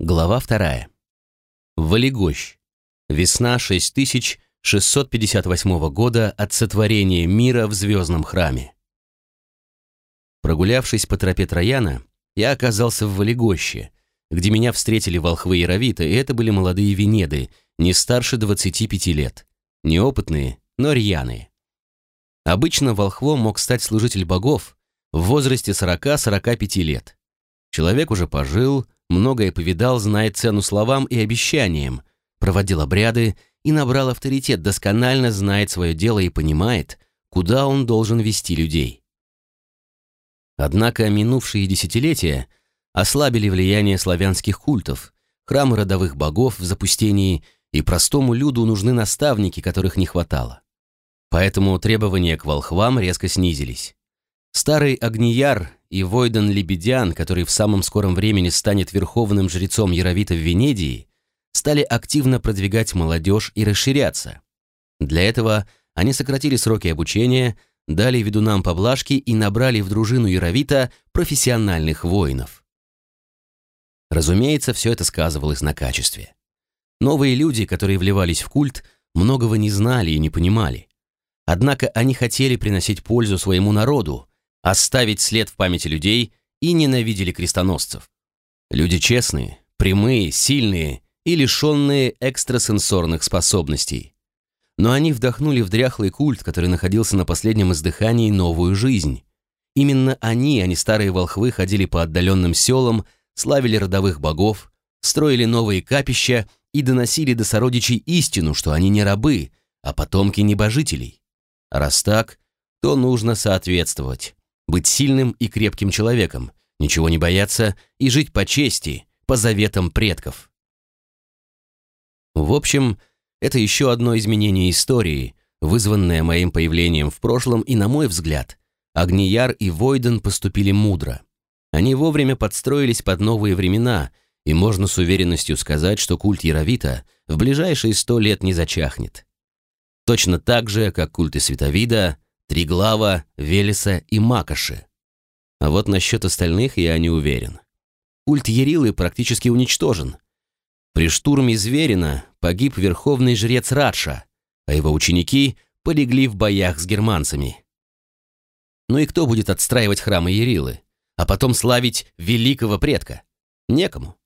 Глава вторая. Валигощ. Весна 6658 года от сотворения мира в звездном храме. Прогулявшись по тропе Трояна, я оказался в Валигоще, где меня встретили волхвы Яровита, и это были молодые венеды, не старше 25 лет, неопытные, но рьяные. Обычно волхвом мог стать служитель богов в возрасте 40-45 лет. Человек уже пожил, многое повидал, знает цену словам и обещаниям, проводил обряды и набрал авторитет, досконально знает свое дело и понимает, куда он должен вести людей. Однако минувшие десятилетия ослабили влияние славянских культов, храмы родовых богов в запустении, и простому люду нужны наставники, которых не хватало. Поэтому требования к волхвам резко снизились. Старый Агнияр и Войден Лебедян, который в самом скором времени станет верховным жрецом Яровита в Венедии, стали активно продвигать молодежь и расширяться. Для этого они сократили сроки обучения, дали ведунам поблажки и набрали в дружину Яровита профессиональных воинов. Разумеется, все это сказывалось на качестве. Новые люди, которые вливались в культ, многого не знали и не понимали. Однако они хотели приносить пользу своему народу, оставить след в памяти людей и ненавидели крестоносцев. Люди честные, прямые, сильные и лишенные экстрасенсорных способностей. Но они вдохнули в дряхлый культ, который находился на последнем издыхании, новую жизнь. Именно они, а не старые волхвы, ходили по отдаленным селам, славили родовых богов, строили новые капища и доносили до сородичей истину, что они не рабы, а потомки небожителей. Раз так, то нужно соответствовать быть сильным и крепким человеком, ничего не бояться и жить по чести, по заветам предков. В общем, это еще одно изменение истории, вызванное моим появлением в прошлом, и, на мой взгляд, Агнияр и Войден поступили мудро. Они вовремя подстроились под новые времена, и можно с уверенностью сказать, что культ Яровита в ближайшие сто лет не зачахнет. Точно так же, как культы Световида, Триглава, Велеса и Макоши. А вот насчет остальных я не уверен. Культ Ярилы практически уничтожен. При штурме Зверина погиб верховный жрец Радша, а его ученики полегли в боях с германцами. Ну и кто будет отстраивать храмы Ярилы, а потом славить великого предка? Некому.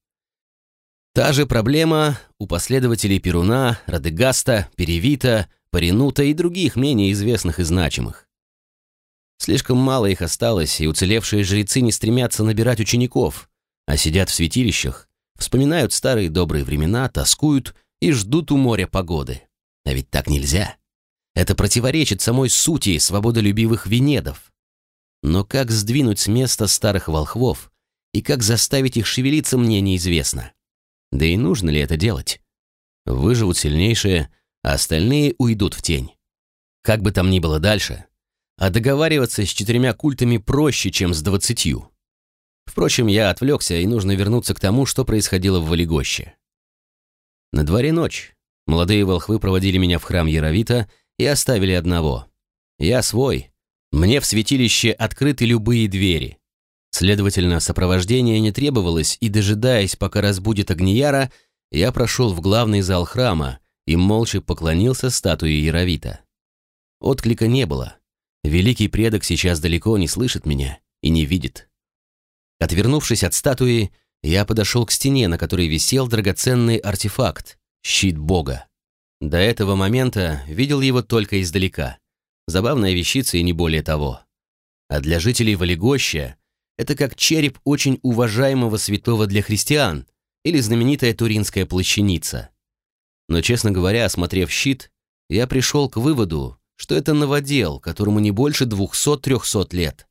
Та же проблема у последователей Перуна, Радегаста, Перевита, Паринута и других менее известных и значимых. Слишком мало их осталось, и уцелевшие жрецы не стремятся набирать учеников, а сидят в святилищах, вспоминают старые добрые времена, тоскуют и ждут у моря погоды. А ведь так нельзя. Это противоречит самой сути свободолюбивых венедов. Но как сдвинуть с места старых волхвов и как заставить их шевелиться, мне неизвестно. Да и нужно ли это делать? Выживут сильнейшие, а остальные уйдут в тень. Как бы там ни было дальше, а договариваться с четырьмя культами проще, чем с двадцатью. Впрочем, я отвлекся, и нужно вернуться к тому, что происходило в Валигоще. На дворе ночь. Молодые волхвы проводили меня в храм Яровита и оставили одного. Я свой. Мне в святилище открыты любые двери. Следовательно, сопровождение не требовалось, и, дожидаясь, пока разбудит Агнияра, я прошел в главный зал храма, и молча поклонился статуе Яровита. Отклика не было. Великий предок сейчас далеко не слышит меня и не видит. Отвернувшись от статуи, я подошел к стене, на которой висел драгоценный артефакт — щит Бога. До этого момента видел его только издалека. Забавная вещица и не более того. А для жителей Валигоща это как череп очень уважаемого святого для христиан или знаменитая Туринская плащаница. Но, честно говоря, осмотрев щит, я пришел к выводу, что это новодел, которому не больше 200-300 лет.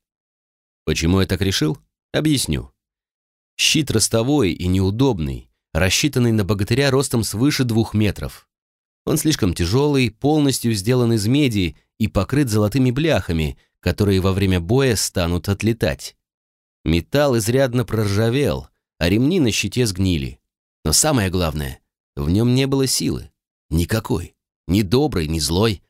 Почему я так решил? Объясню. Щит ростовой и неудобный, рассчитанный на богатыря ростом свыше двух метров. Он слишком тяжелый, полностью сделан из меди и покрыт золотыми бляхами, которые во время боя станут отлетать. Металл изрядно проржавел, а ремни на щите сгнили. Но самое главное, в нем не было силы. Никакой. Ни доброй, ни злой.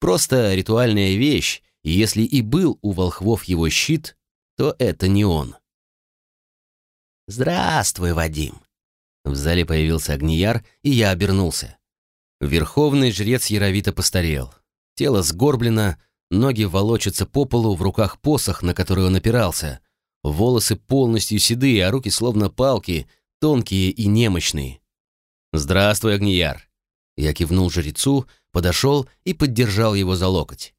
Просто ритуальная вещь, и если и был у волхвов его щит, то это не он. «Здравствуй, Вадим!» В зале появился огнияр, и я обернулся. Верховный жрец Яровито постарел. Тело сгорблено, ноги волочатся по полу, в руках посох, на который он опирался. Волосы полностью седые, а руки словно палки, тонкие и немощные. «Здравствуй, огнияр!» Я кивнул жрецу, подошел и поддержал его за локоть.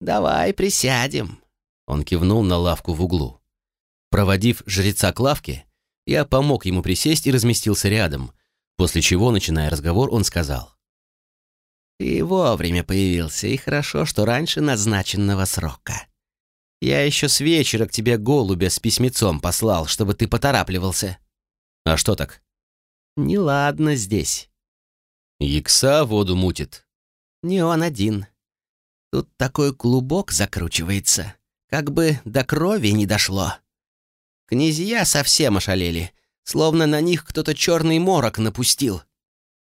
«Давай присядем», — он кивнул на лавку в углу. Проводив жреца к лавке, я помог ему присесть и разместился рядом, после чего, начиная разговор, он сказал. «Ты вовремя появился, и хорошо, что раньше назначенного срока. Я еще с вечера к тебе голубя с письмецом послал, чтобы ты поторапливался». «А что так?» «Неладно здесь». «Якса воду мутит». «Не он один. Тут такой клубок закручивается, как бы до крови не дошло. Князья совсем ошалели, словно на них кто-то черный морок напустил.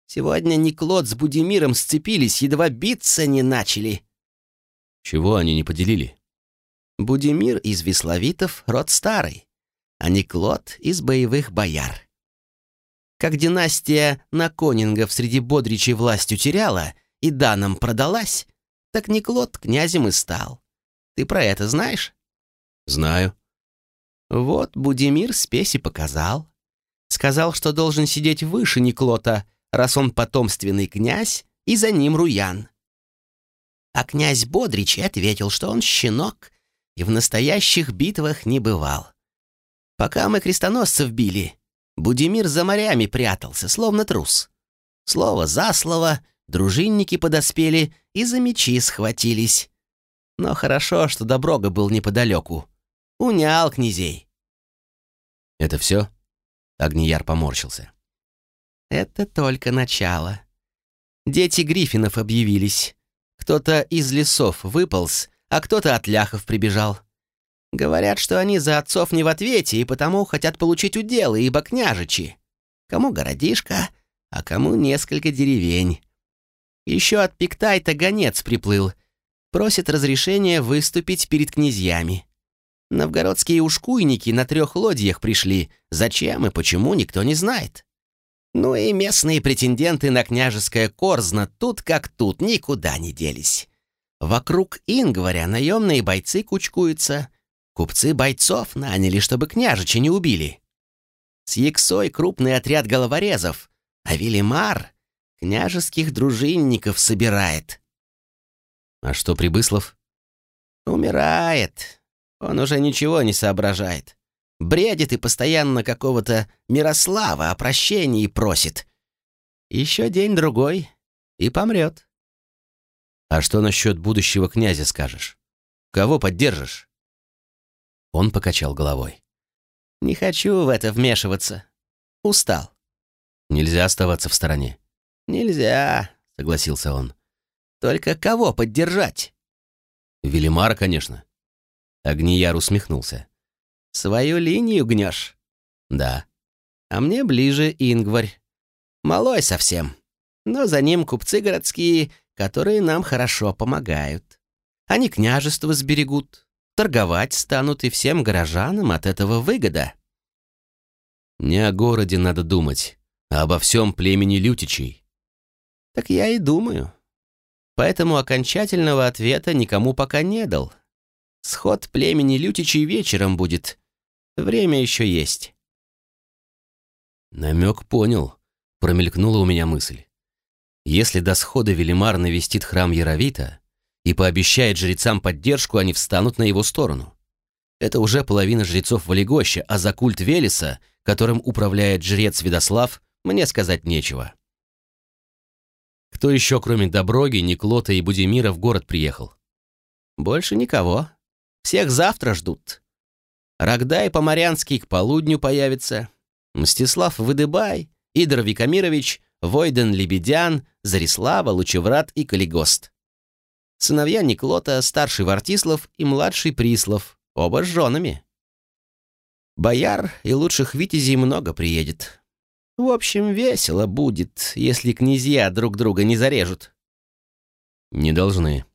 Сегодня Никлот с Будимиром сцепились, едва биться не начали. Чего они не поделили? Будимир из Весловитов род старый, а Никлот из боевых бояр. Как династия Наконингов среди бодричей власть утеряла и данным продалась, так Никлот князем и стал. Ты про это знаешь? Знаю. Вот Будимир спесь и показал. Сказал, что должен сидеть выше Никлота, раз он потомственный князь, и за ним Руян. А князь Бодрич ответил, что он щенок и в настоящих битвах не бывал. Пока мы крестоносцев били, Будимир за морями прятался, словно трус. Слово за слово, дружинники подоспели и за мечи схватились. Но хорошо, что Доброга был неподалеку. Унял князей. «Это все?» Огнияр поморщился. «Это только начало. Дети Гриффинов объявились. Кто-то из лесов выполз, а кто-то от ляхов прибежал. Говорят, что они за отцов не в ответе и потому хотят получить уделы, ибо княжичи. Кому городишко, а кому несколько деревень. Еще от Пиктайта гонец приплыл. Просит разрешения выступить перед князьями. Новгородские ушкуйники на трех лодьях пришли. Зачем и почему, никто не знает. Ну и местные претенденты на княжеское корзно тут как тут никуда не делись. Вокруг Ингваря наемные бойцы кучкуются. Купцы бойцов наняли, чтобы княжича не убили. С Яксой крупный отряд головорезов, а Велимар княжеских дружинников собирает. А что Прибыслов? Умирает. Он уже ничего не соображает. Бредит и постоянно какого-то Мирослава о прощении просит. Еще день-другой и помрет. А что насчет будущего князя скажешь? Кого поддержишь? Он покачал головой. Не хочу в это вмешиваться. Устал. Нельзя оставаться в стороне. Нельзя, согласился он. Только кого поддержать? Велимара, конечно. Огнияр усмехнулся. «Свою линию гнешь?» «Да». «А мне ближе Ингварь. Малой совсем. Но за ним купцы городские, которые нам хорошо помогают. Они княжество сберегут, торговать станут, и всем горожанам от этого выгода». «Не о городе надо думать, а обо всем племени лютичей». «Так я и думаю. Поэтому окончательного ответа никому пока не дал, Сход племени Лютичей вечером будет. Время еще есть». Намек понял. Промелькнула у меня мысль. Если до схода Велимар навестит храм Яровита и пообещает жрецам поддержку, они встанут на его сторону. Это уже половина жрецов Валегоща, а за культ Велеса, которым управляет жрец Свидослав, мне сказать нечего. Кто еще, кроме Доброги, Никлота и Будимира, в город приехал? Больше никого. Всех завтра ждут. Рогдай Поморянский к полудню появится. Мстислав Выдыбай, Идор Викамирович, Войден Лебедян, Зарислава, Лучеврат и Калигост. Сыновья Никлота, старший Вартислав и младший Прислав, оба с женами. Бояр и лучших витязей много приедет. В общем, весело будет, если князья друг друга не зарежут. Не должны,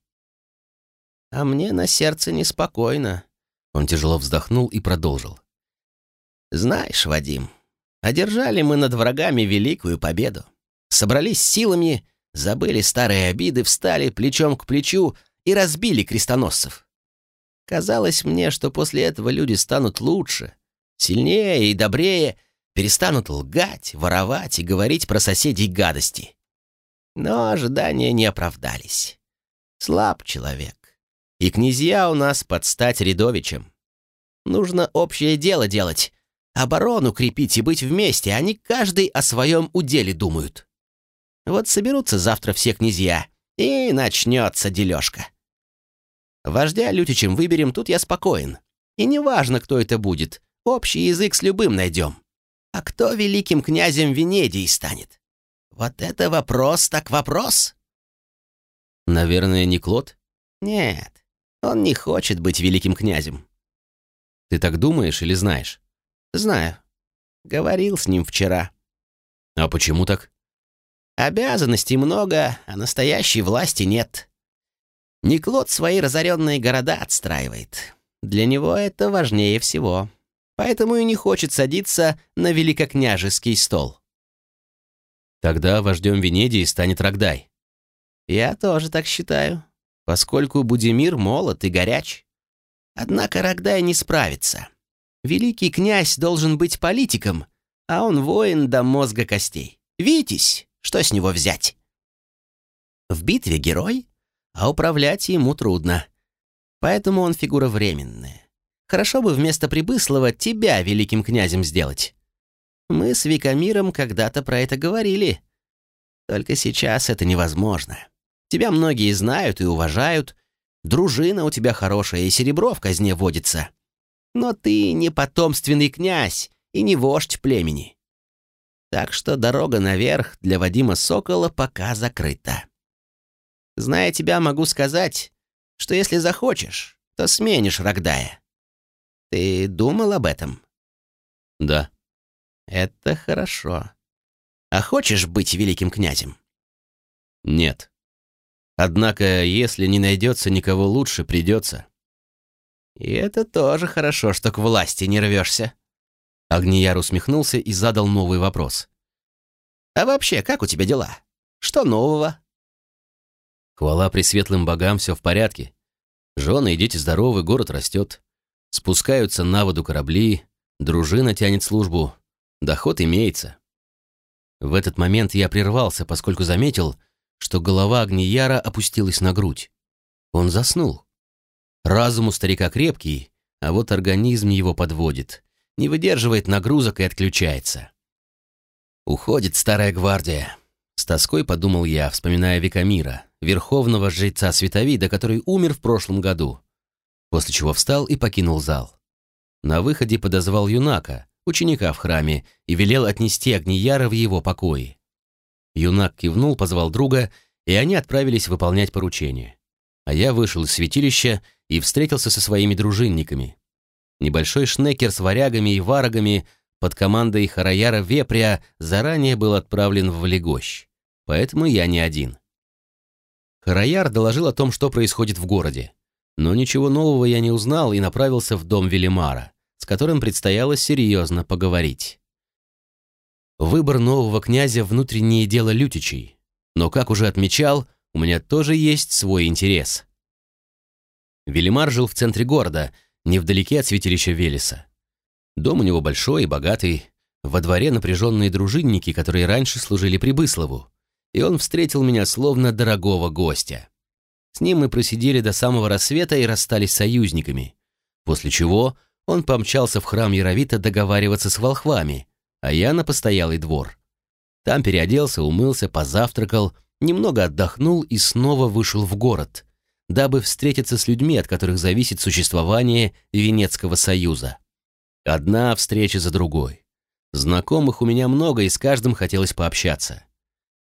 а мне на сердце неспокойно». Он тяжело вздохнул и продолжил. «Знаешь, Вадим, Одержали мы над врагами великую победу. Собрались силами, забыли старые обиды, встали плечом к плечу и разбили крестоносцев. Казалось мне, что после этого люди станут лучше, сильнее и добрее, перестанут лгать, воровать и говорить про соседей гадости. Но ожидания не оправдались. Слаб человек. И князья у нас под стать Рядовичем. Нужно общее дело делать, оборону крепить и быть вместе, а не каждый о своем уделе думают. Вот соберутся завтра все князья, и начнется дележка. Вождя Лютичем выберем, тут я спокоен. И неважно, кто это будет, общий язык с любым найдем. А кто великим князем Венедии станет? Вот это вопрос так вопрос. Наверное, не Клод? Нет, он не хочет быть великим князем. Ты так думаешь или знаешь? Знаю. Говорил с ним вчера. А почему так? Обязанностей много, а настоящей власти нет. Никлот свои разоренные города отстраивает. Для него это важнее всего. Поэтому и не хочет садиться на великокняжеский стол. Тогда вождем Венедии станет Рогдай. Я тоже так считаю, поскольку Будимир молод и горяч. Однако Рогдай не справится. Великий князь должен быть политиком, а он воин до мозга костей. Витязь, что с него взять? В битве герой, а управлять ему трудно. Поэтому он фигура временная. Хорошо бы вместо Прибыслова тебя великим князем сделать. Мы с Викамиром когда-то про это говорили. Только сейчас это невозможно. Тебя многие знают и уважают. Дружина у тебя хорошая, и серебро в казне водится. Но ты не потомственный князь и не вождь племени. Так что дорога наверх для Вадима Сокола пока закрыта. Зная тебя, могу сказать, что если захочешь, то сменишь Рогдая. Ты думал об этом? Да. Это хорошо. А хочешь быть великим князем? Нет. Однако, если не найдется никого лучше, придется. И это тоже хорошо, что к власти не рвешься. Агнияр усмехнулся и задал новый вопрос. А вообще, как у тебя дела? Что нового? Хвала пресветлым богам, все в порядке. Жены и дети здоровы, город растет. Спускаются на воду корабли, дружина тянет службу. Доход имеется. В этот момент я прервался, поскольку заметил, что голова Агнияра опустилась на грудь. Он заснул. Разум у старика крепкий, а вот организм его подводит, не выдерживает нагрузок и отключается. Уходит старая гвардия. С тоской подумал я, вспоминая Викамира, верховного жреца Световида, который умер в прошлом году, после чего встал и покинул зал. На выходе подозвал юнака, ученика в храме, и велел отнести Агнияра в его покои. Юнак кивнул, позвал друга, и они отправились выполнять поручение. А я вышел из святилища и встретился со своими дружинниками. Небольшой шнекер с варягами и варагами под командой Хараяра Вепря заранее был отправлен в Легощ, поэтому я не один. Хараяр доложил о том, что происходит в городе. Но ничего нового я не узнал и направился в дом Велимара, с которым предстояло серьезно поговорить. Выбор нового князя – внутреннее дело Лютичей, но, как уже отмечал, у меня тоже есть свой интерес. Велимар жил в центре города, невдалеке от святилища Велеса. Дом у него большой и богатый, во дворе напряженные дружинники, которые раньше служили Прибыслову и он встретил меня словно дорогого гостя. С ним мы просидели до самого рассвета и расстались союзниками, после чего он помчался в храм Яровита договариваться с волхвами, а я на постоялый двор. Там переоделся, умылся, позавтракал, немного отдохнул и снова вышел в город, дабы встретиться с людьми, от которых зависит существование Венецкого союза. Одна встреча за другой. Знакомых у меня много, и с каждым хотелось пообщаться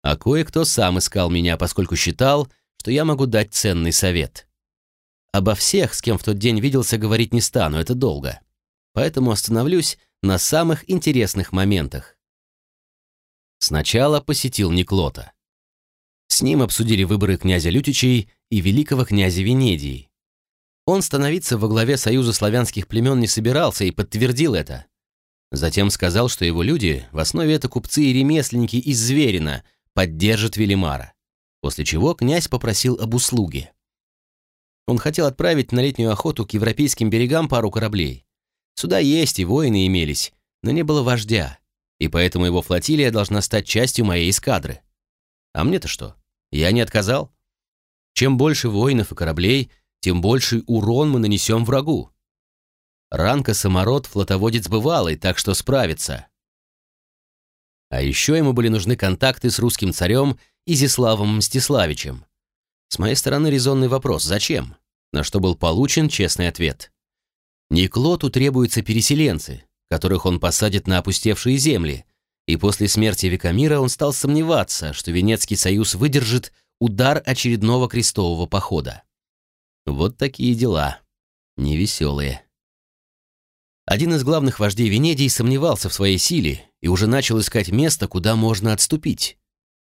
а кое-кто сам искал меня, поскольку считал, что я могу дать ценный совет. Обо всех, с кем в тот день виделся, говорить не стану, это долго. Поэтому остановлюсь на самых интересных моментах. Сначала посетил Никлота. С ним обсудили выборы князя Лютичей и великого князя Венедии. Он становиться во главе Союза славянских племен не собирался и подтвердил это. Затем сказал, что его люди, в основе это купцы и ремесленники из Зверина, поддержат Велимара. После чего князь попросил об услуге. Он хотел отправить на летнюю охоту к европейским берегам пару кораблей. Сюда есть и воины имелись, но не было вождя, и поэтому его флотилия должна стать частью моей эскадры. А мне-то что? Я не отказал. Чем больше воинов и кораблей, тем больший урон мы нанесем врагу. Ранка Самород флотоводец бывалый, так что справится. А еще ему были нужны контакты с русским царем Изиславом Мстиславичем. С моей стороны резонный вопрос «Зачем?», на что был получен честный ответ. Никлоту требуются переселенцы, которых он посадит на опустевшие земли, и после смерти Викамира он стал сомневаться, что Венецкий союз выдержит удар очередного крестового похода. Вот такие дела. Невеселые. Один из главных вождей Венедии сомневался в своей силе и уже начал искать место, куда можно отступить.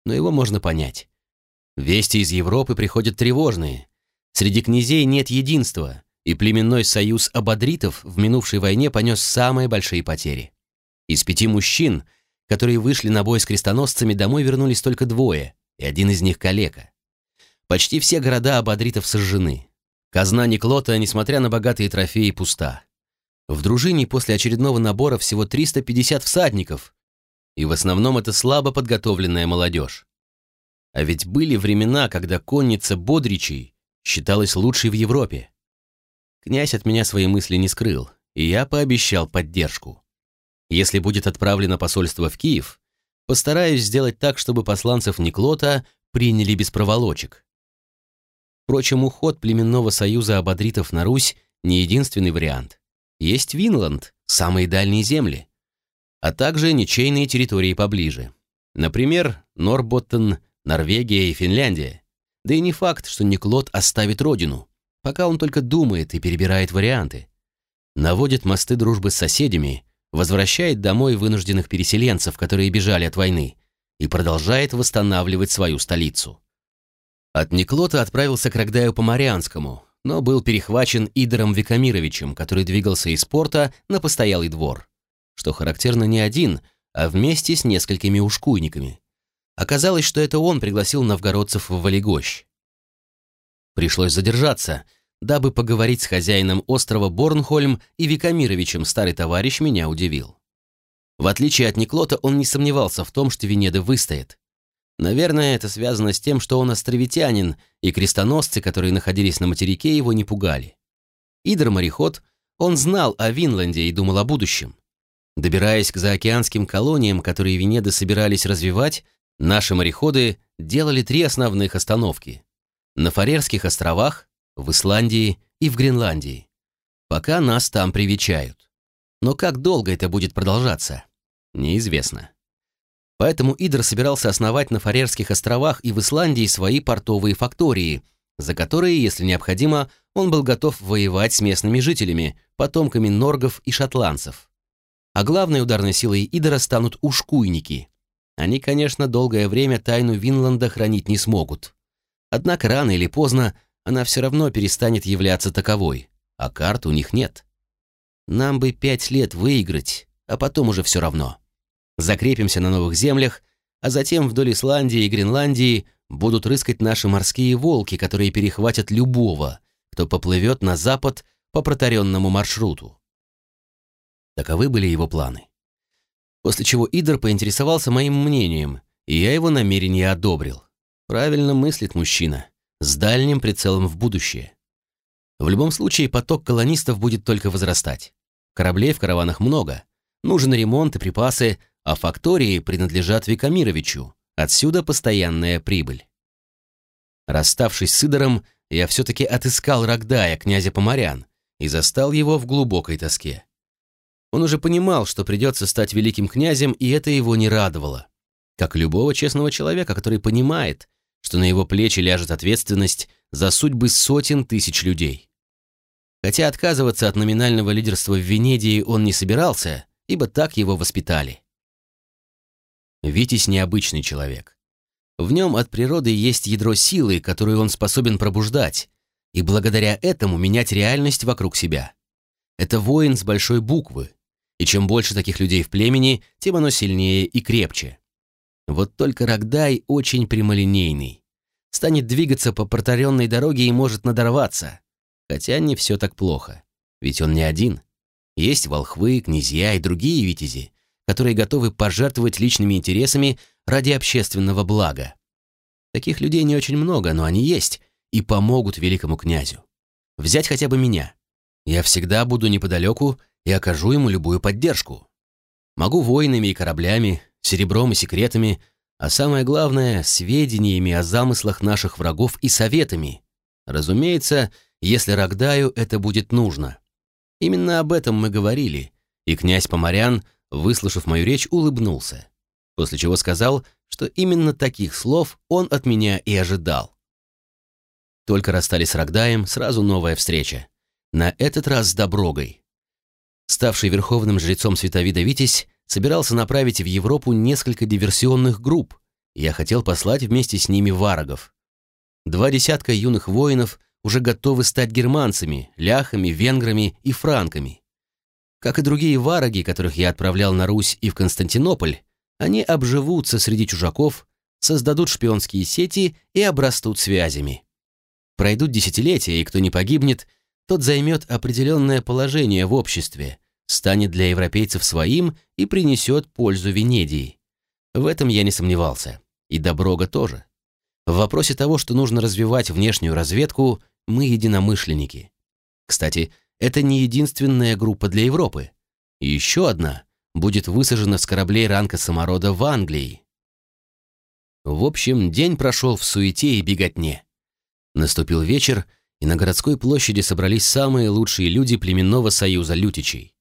Но его можно понять. Вести из Европы приходят тревожные. Среди князей нет единства, и племенной союз абадритов в минувшей войне понес самые большие потери. Из пяти мужчин, которые вышли на бой с крестоносцами, домой вернулись только двое, и один из них калека. Почти все города абадритов сожжены. Казна Никлота, несмотря на богатые трофеи, пуста. В дружине после очередного набора всего 350 всадников, и в основном это слабо подготовленная молодежь. А ведь были времена, когда конница Бодричей считалась лучшей в Европе. Князь от меня свои мысли не скрыл, и я пообещал поддержку. Если будет отправлено посольство в Киев, постараюсь сделать так, чтобы посланцев Никлота приняли без проволочек. Впрочем, уход племенного союза абадритов на Русь не единственный вариант. Есть Винланд, самые дальние земли, а также ничейные территории поближе. Например, Норботтен, Норвегия и Финляндия. Да и не факт, что Никлот оставит родину, пока он только думает и перебирает варианты. Наводит мосты дружбы с соседями, возвращает домой вынужденных переселенцев, которые бежали от войны, и продолжает восстанавливать свою столицу. От Никлота отправился к Рогдаю по Марианскому, но был перехвачен Идором Викамировичем, который двигался из порта на постоялый двор. Что характерно не один, а вместе с несколькими ушкуйниками. Оказалось, что это он пригласил новгородцев в Валегощ. Пришлось задержаться, дабы поговорить с хозяином острова Борнхольм и Викамировичем старый товарищ меня удивил. В отличие от Никлота, он не сомневался в том, что Венеды выстоят. Наверное, это связано с тем, что он островитянин, и крестоносцы, которые находились на материке, его не пугали. Идр-мореход, он знал о Винланде и думал о будущем. Добираясь к заокеанским колониям, которые Венеды собирались развивать, наши мореходы делали три основных остановки. На Фарерских островах, в Исландии и в Гренландии. Пока нас там привечают. Но как долго это будет продолжаться, неизвестно. Поэтому Идр собирался основать на Фарерских островах и в Исландии свои портовые фактории, за которые, если необходимо, он был готов воевать с местными жителями, потомками норгов и шотландцев. А главной ударной силой Идора станут ушкуйники. Они, конечно, долгое время тайну Винланда хранить не смогут. Однако рано или поздно она все равно перестанет являться таковой, а карт у них нет. Нам бы пять лет выиграть, а потом уже все равно закрепимся на новых землях, а затем вдоль Исландии и Гренландии будут рыскать наши морские волки, которые перехватят любого, кто поплывет на запад по протаренному маршруту. Таковы были его планы. После чего Идор поинтересовался моим мнением, и я его намерение одобрил. Правильно мыслит мужчина, с дальним прицелом в будущее. В любом случае поток колонистов будет только возрастать. Кораблей в караванах много. Нужен ремонт и припасы, а фактории принадлежат Викамировичу, отсюда постоянная прибыль. Расставшись с Идором, я все-таки отыскал Рогдая, князя Поморян, и застал его в глубокой тоске. Он уже понимал, что придется стать великим князем, и это его не радовало. Как любого честного человека, который понимает, что на его плечи ляжет ответственность за судьбы сотен тысяч людей. Хотя отказываться от номинального лидерства в Венедии он не собирался, ибо так его воспитали. Витязь необычный человек. В нем от природы есть ядро силы, которую он способен пробуждать, и благодаря этому менять реальность вокруг себя. Это воин с большой буквы, и чем больше таких людей в племени, тем оно сильнее и крепче. Вот только Рогдай очень прямолинейный. Станет двигаться по протаренной дороге и может надорваться. Хотя не все так плохо. Ведь он не один. Есть волхвы, князья и другие витязи, которые готовы пожертвовать личными интересами ради общественного блага. Таких людей не очень много, но они есть и помогут великому князю. Взять хотя бы меня. Я всегда буду неподалеку и окажу ему любую поддержку. Могу воинами и кораблями, серебром и секретами, а самое главное — сведениями о замыслах наших врагов и советами. Разумеется, если Рогдаю это будет нужно. Именно об этом мы говорили, и князь Поморян, выслушав мою речь, улыбнулся, после чего сказал, что именно таких слов он от меня и ожидал. Только расстались с Рогдаем, сразу новая встреча. На этот раз с Доброгой. Ставший верховным жрецом Световида Витязь собирался направить в Европу несколько диверсионных групп, я хотел послать вместе с ними варагов. Два десятка юных воинов уже готовы стать германцами, ляхами, венграми и франками. Как и другие вараги, которых я отправлял на Русь и в Константинополь, они обживутся среди чужаков, создадут шпионские сети и обрастут связями. Пройдут десятилетия, и кто не погибнет, тот займет определенное положение в обществе, станет для европейцев своим и принесет пользу Венедии. В этом я не сомневался. И Доброга тоже. В вопросе того, что нужно развивать внешнюю разведку, мы единомышленники. Кстати, это не единственная группа для Европы. Еще одна будет высажена с кораблей ранка саморода в Англии. В общем, день прошел в суете и беготне. Наступил вечер, и на городской площади собрались самые лучшие люди племенного союза лютичей.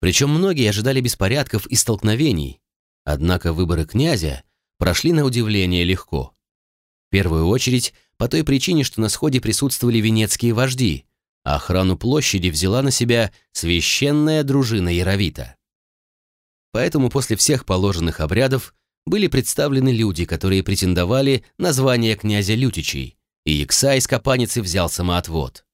Причем многие ожидали беспорядков и столкновений, однако выборы князя прошли на удивление легко. В первую очередь по той причине, что на сходе присутствовали венецкие вожди, охрану площади взяла на себя священная дружина Яровита. Поэтому после всех положенных обрядов были представлены люди, которые претендовали на звание князя Лютичей, и Икса из Капаницы взял самоотвод.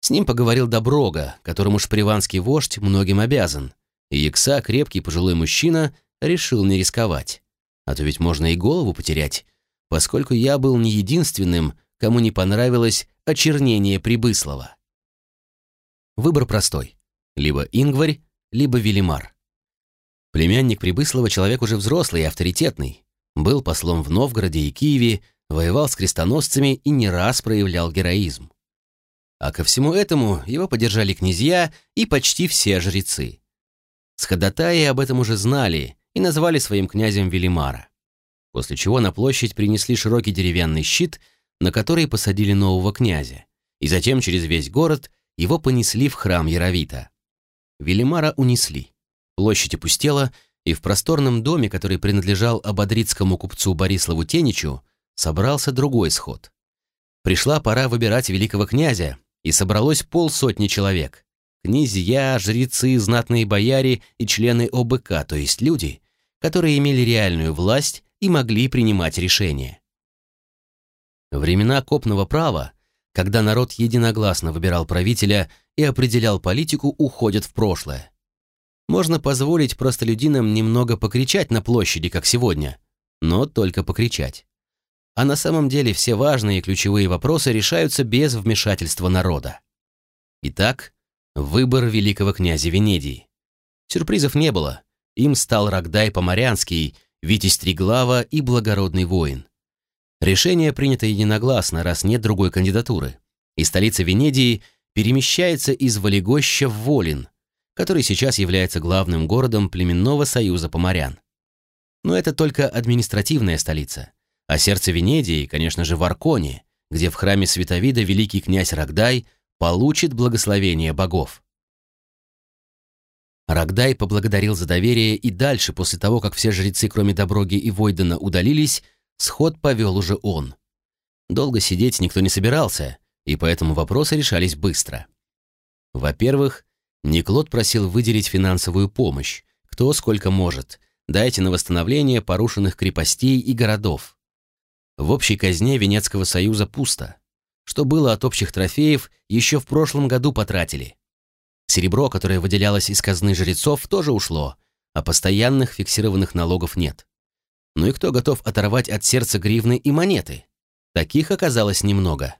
С ним поговорил Доброга, которому шприванский вождь многим обязан, и Икса, крепкий пожилой мужчина, решил не рисковать. А то ведь можно и голову потерять, поскольку я был не единственным, кому не понравилось очернение Прибыслова. Выбор простой. Либо Ингварь, либо Велимар. Племянник Прибыслова человек уже взрослый и авторитетный. Был послом в Новгороде и Киеве, воевал с крестоносцами и не раз проявлял героизм. А ко всему этому его поддержали князья и почти все жрецы. Сходатаи об этом уже знали и назвали своим князем Велимара. После чего на площадь принесли широкий деревянный щит, на который посадили нового князя, и затем через весь город его понесли в храм Яровита. Велимара унесли. Площадь опустела, и в просторном доме, который принадлежал ободрицкому купцу Бориславу Теничу, собрался другой сход. Пришла пора выбирать великого князя, и собралось полсотни человек. Князья, жрецы, знатные бояре и члены ОБК, то есть люди, которые имели реальную власть и могли принимать решения. Времена копного права, когда народ единогласно выбирал правителя и определял политику, уходят в прошлое. Можно позволить простолюдинам немного покричать на площади, как сегодня, но только покричать а на самом деле все важные и ключевые вопросы решаются без вмешательства народа. Итак, выбор великого князя Венедии. Сюрпризов не было. Им стал Рогдай Поморянский, Витязь Триглава и благородный воин. Решение принято единогласно, раз нет другой кандидатуры. И столица Венедии перемещается из Валегоща в Волин, который сейчас является главным городом племенного союза поморян. Но это только административная столица. А сердце Венедии, конечно же, в Арконе, где в храме Световида великий князь Рогдай получит благословение богов. Рогдай поблагодарил за доверие, и дальше, после того, как все жрецы, кроме Доброги и Войдена, удалились, сход повел уже он. Долго сидеть никто не собирался, и поэтому вопросы решались быстро. Во-первых, Никлод просил выделить финансовую помощь, кто сколько может, дайте на восстановление порушенных крепостей и городов. В общей казне Венецкого союза пусто. Что было от общих трофеев, еще в прошлом году потратили. Серебро, которое выделялось из казны жрецов, тоже ушло, а постоянных фиксированных налогов нет. Ну и кто готов оторвать от сердца гривны и монеты? Таких оказалось немного.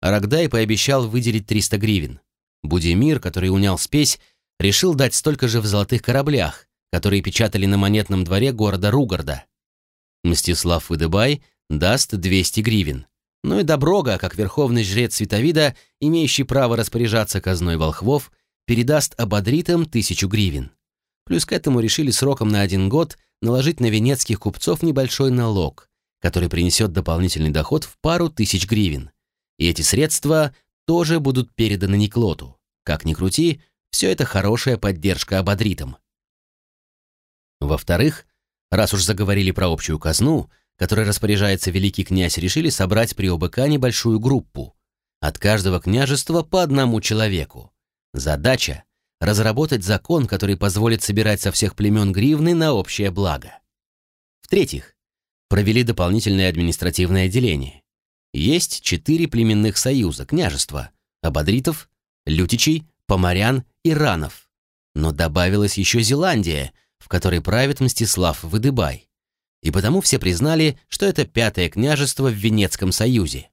Арагдай пообещал выделить 300 гривен. Будимир, который унял спесь, решил дать столько же в золотых кораблях, которые печатали на монетном дворе города Ругарда. Мстислав Выдыбай даст 200 гривен. Ну и Доброга, как верховный жрец Световида, имеющий право распоряжаться казной волхвов, передаст ободритам тысячу гривен. Плюс к этому решили сроком на один год наложить на венецких купцов небольшой налог, который принесет дополнительный доход в пару тысяч гривен. И эти средства тоже будут переданы Никлоту. Как ни крути, все это хорошая поддержка ободритам. Во-вторых, раз уж заговорили про общую казну, которой распоряжается великий князь, решили собрать при ОБК небольшую группу. От каждого княжества по одному человеку. Задача — разработать закон, который позволит собирать со всех племен гривны на общее благо. В-третьих, провели дополнительное административное отделение. Есть четыре племенных союза, княжества — Абадритов, Лютичей, Поморян и Ранов. Но добавилась еще Зеландия, в которой правит Мстислав Выдыбай и потому все признали, что это пятое княжество в Венецком союзе.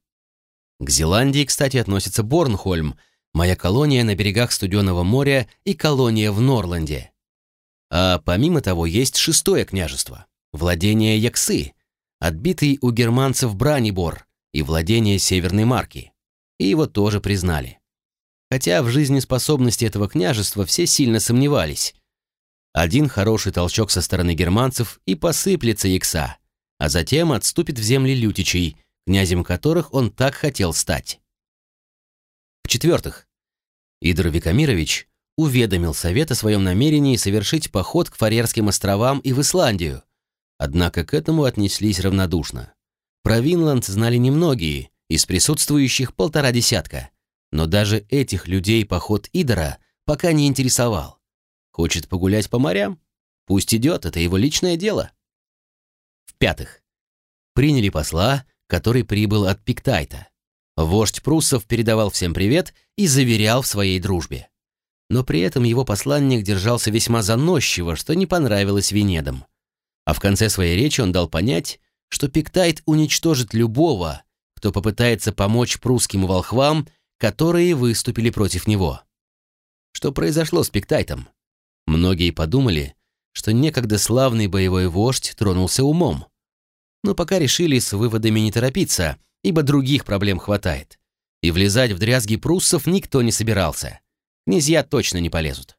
К Зеландии, кстати, относится Борнхольм, моя колония на берегах Студенного моря и колония в Норланде. А помимо того есть шестое княжество, владение Яксы, отбитый у германцев Бранибор и владение Северной Марки. И его тоже признали. Хотя в жизнеспособности этого княжества все сильно сомневались, один хороший толчок со стороны германцев и посыплется Якса, а затем отступит в земли лютичей, князем которых он так хотел стать. В-четвертых, Идр Викамирович уведомил Совет о своем намерении совершить поход к Фарерским островам и в Исландию, однако к этому отнеслись равнодушно. Про Винланд знали немногие, из присутствующих полтора десятка, но даже этих людей поход Идора пока не интересовал. Хочет погулять по морям? Пусть идет, это его личное дело. В-пятых, приняли посла, который прибыл от Пиктайта. Вождь пруссов передавал всем привет и заверял в своей дружбе. Но при этом его посланник держался весьма заносчиво, что не понравилось Венедам. А в конце своей речи он дал понять, что Пиктайт уничтожит любого, кто попытается помочь прусским волхвам, которые выступили против него. Что произошло с Пиктайтом? Многие подумали, что некогда славный боевой вождь тронулся умом. Но пока решили с выводами не торопиться, ибо других проблем хватает. И влезать в дрязги пруссов никто не собирался. Князья точно не полезут.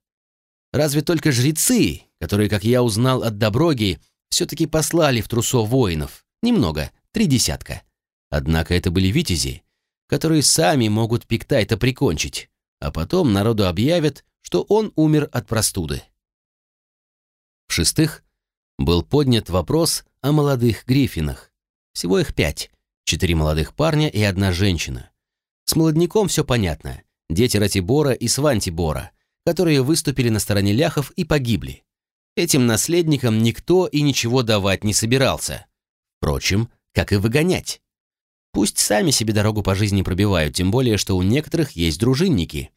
Разве только жрецы, которые, как я узнал от Доброги, все-таки послали в трусо воинов. Немного, три десятка. Однако это были витязи, которые сами могут Пиктайта прикончить, а потом народу объявят, что он умер от простуды. В-шестых, был поднят вопрос о молодых гриффинах. Всего их пять. Четыре молодых парня и одна женщина. С молодняком все понятно. Дети Ратибора и Свантибора, которые выступили на стороне ляхов и погибли. Этим наследникам никто и ничего давать не собирался. Впрочем, как и выгонять. Пусть сами себе дорогу по жизни пробивают, тем более, что у некоторых есть дружинники.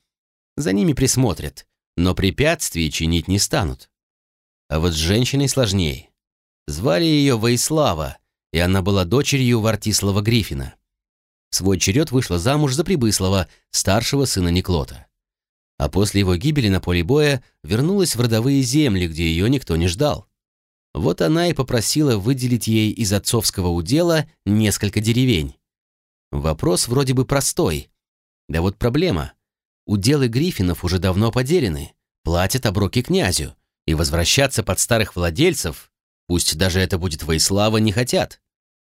За ними присмотрят, но препятствий чинить не станут. А вот с женщиной сложнее. Звали ее Ваислава, и она была дочерью Вартислава Гриффина. В свой черед вышла замуж за Прибыслова, старшего сына Никлота. А после его гибели на поле боя вернулась в родовые земли, где ее никто не ждал. Вот она и попросила выделить ей из отцовского удела несколько деревень. Вопрос вроде бы простой. Да вот проблема. Уделы Гриффинов уже давно поделены, платят оброки князю, и возвращаться под старых владельцев, пусть даже это будет Воислава, не хотят.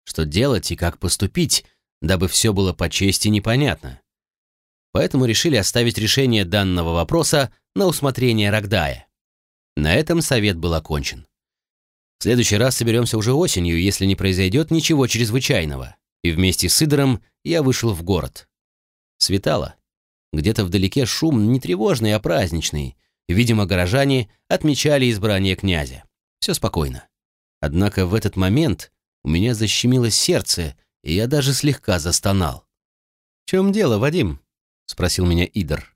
Что делать и как поступить, дабы все было по чести непонятно. Поэтому решили оставить решение данного вопроса на усмотрение Рогдая. На этом совет был окончен. В следующий раз соберемся уже осенью, если не произойдет ничего чрезвычайного. И вместе с Сидором я вышел в город. Светало. Где-то вдалеке шум не тревожный, а праздничный. Видимо, горожане отмечали избрание князя. Все спокойно. Однако в этот момент у меня защемило сердце, и я даже слегка застонал. «В чем дело, Вадим?» — спросил меня Идор.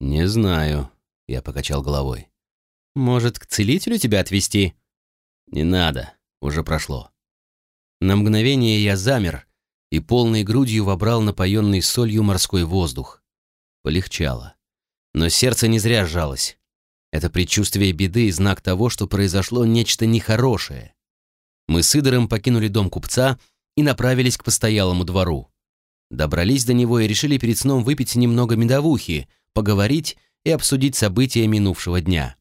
«Не знаю», Я покачал головой. «Может, к целителю тебя отвезти?» «Не надо, уже прошло». На мгновение я замер и полной грудью вобрал напоенный солью морской воздух. Полегчало. Но сердце не зря сжалось. Это предчувствие беды и знак того, что произошло нечто нехорошее. Мы с Идором покинули дом купца и направились к постоялому двору. Добрались до него и решили перед сном выпить немного медовухи, поговорить и обсудить события минувшего дня.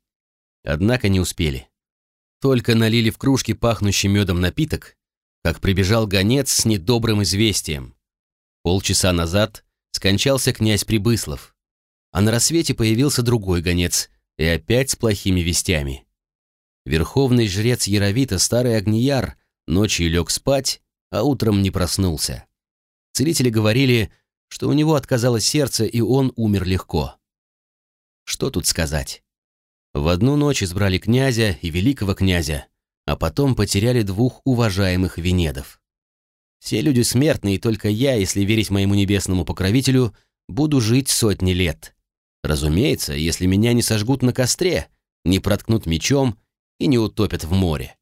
Однако не успели. Только налили в кружки пахнущий медом напиток, как прибежал гонец с недобрым известием. Полчаса назад скончался князь Прибыслов, а на рассвете появился другой гонец и опять с плохими вестями. Верховный жрец Яровита, старый огнияр, ночью лег спать, а утром не проснулся. Целители говорили, что у него отказало сердце, и он умер легко. Что тут сказать? В одну ночь избрали князя и великого князя, а потом потеряли двух уважаемых венедов. Все люди смертны, и только я, если верить моему небесному покровителю, буду жить сотни лет. Разумеется, если меня не сожгут на костре, не проткнут мечом и не утопят в море.